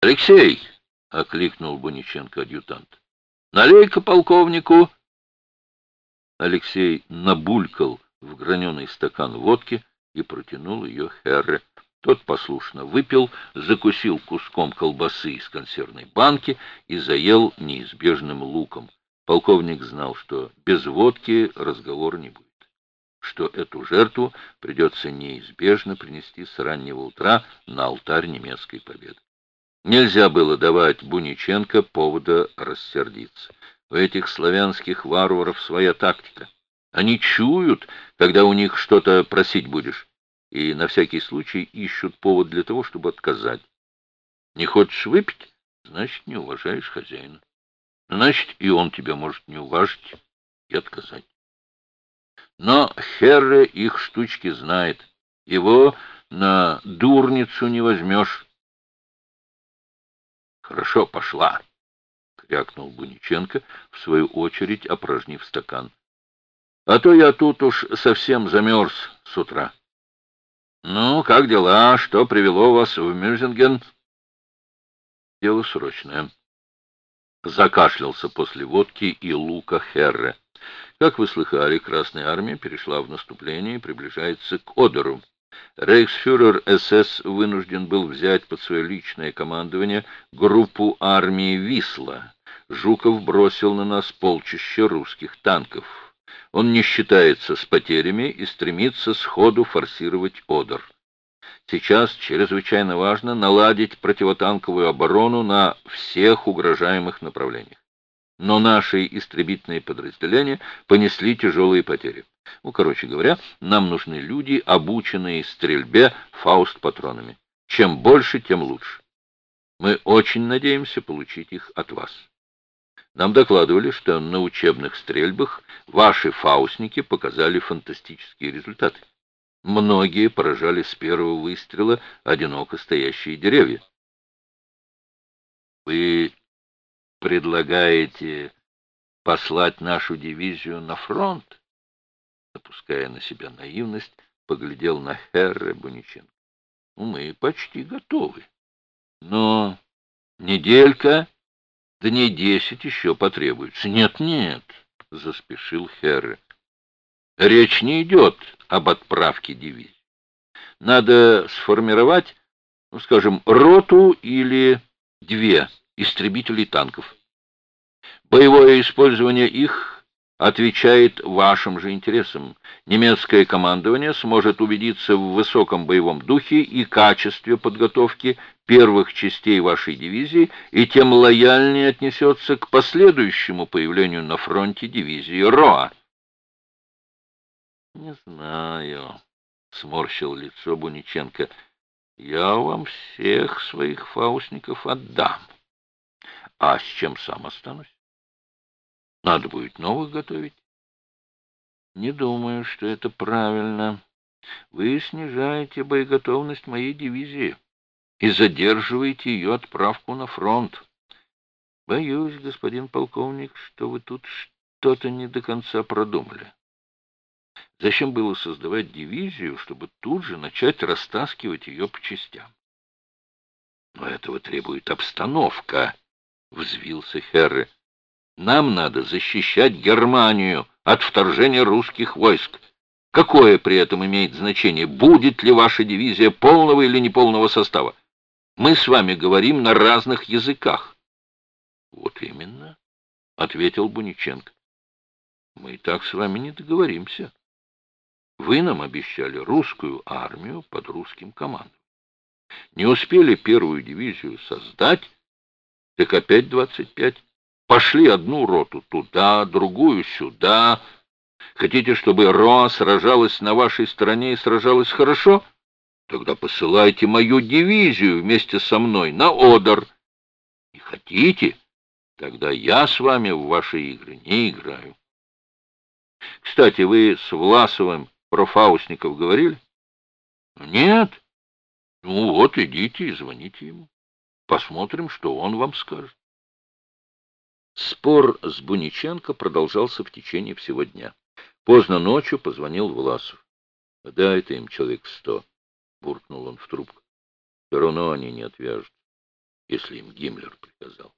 — Алексей! — окликнул Буниченко адъютант. — Налей-ка полковнику! Алексей набулькал в граненый стакан водки и протянул ее Херре. Тот послушно выпил, закусил куском колбасы из консервной банки и заел неизбежным луком. Полковник знал, что без водки разговор не будет, что эту жертву придется неизбежно принести с раннего утра на алтарь немецкой победы. Нельзя было давать Буниченко повода рассердиться. У этих славянских варваров своя тактика. Они чуют, когда у них что-то просить будешь, и на всякий случай ищут повод для того, чтобы отказать. Не хочешь выпить, значит, не уважаешь хозяина. Значит, и он тебя может не уважить и отказать. Но Херре их штучки знает. Его на дурницу не возьмешь. Хорошо, пошла крякнул Буниченко, в свою очередь опорожнив стакан. — А то я тут уж совсем замерз с утра. — Ну, как дела? Что привело вас в Мюзинген? — Дело срочное. Закашлялся после водки и лука Херре. Как вы слыхали, Красная Армия перешла в наступление и приближается к Одеру. Рейхсфюрер СС вынужден был взять под свое личное командование группу армии «Висла». Жуков бросил на нас полчища русских танков. Он не считается с потерями и стремится сходу форсировать Одер. Сейчас чрезвычайно важно наладить противотанковую оборону на всех угрожаемых направлениях. Но наши истребительные подразделения понесли тяжелые потери. Ну, короче говоря, нам нужны люди, обученные стрельбе фауст-патронами. Чем больше, тем лучше. Мы очень надеемся получить их от вас. Нам докладывали, что на учебных стрельбах ваши фаустники показали фантастические результаты. Многие поражали с первого выстрела одиноко стоящие деревья. Вы предлагаете послать нашу дивизию на фронт? Опуская на себя наивность, поглядел на Херре Буниченко. «Ну, мы почти готовы. Но неделька, дней десять еще потребуется. Нет, нет, заспешил Херре. Речь не идет об отправке дивизии. Надо сформировать, ну, скажем, роту или две истребителей танков. Боевое использование их отвечает вашим же интересам. Немецкое командование сможет убедиться в высоком боевом духе и качестве подготовки первых частей вашей дивизии и тем лояльнее отнесется к последующему появлению на фронте дивизии РОА. «Не знаю», — сморщил лицо Буниченко, — «я вам всех своих фаустников отдам. А с чем сам останусь?» Надо будет новых готовить. Не думаю, что это правильно. Вы снижаете боеготовность моей дивизии и задерживаете ее отправку на фронт. Боюсь, господин полковник, что вы тут что-то не до конца продумали. Зачем было создавать дивизию, чтобы тут же начать растаскивать ее по частям? Но этого требует обстановка, — взвился Херре. Нам надо защищать Германию от вторжения русских войск. Какое при этом имеет значение, будет ли ваша дивизия полного или неполного состава? Мы с вами говорим на разных языках. Вот именно, — ответил Буниченко. Мы и так с вами не договоримся. Вы нам обещали русскую армию под русским командом. Не успели первую дивизию создать, так опять двадцать пять. Пошли одну роту туда, другую сюда. Хотите, чтобы Роа сражалась на вашей стороне и сражалась хорошо? Тогда посылайте мою дивизию вместе со мной на Одер. Не хотите? Тогда я с вами в ваши игры не играю. Кстати, вы с Власовым про фаустников говорили? Нет. Ну вот, идите и звоните ему. Посмотрим, что он вам скажет. Спор с Буниченко продолжался в течение всего дня. Поздно ночью позвонил Власов. — Дай ты им человек сто, — буркнул он в трубку. — Все равно они не отвяжут. если им Гиммлер приказал.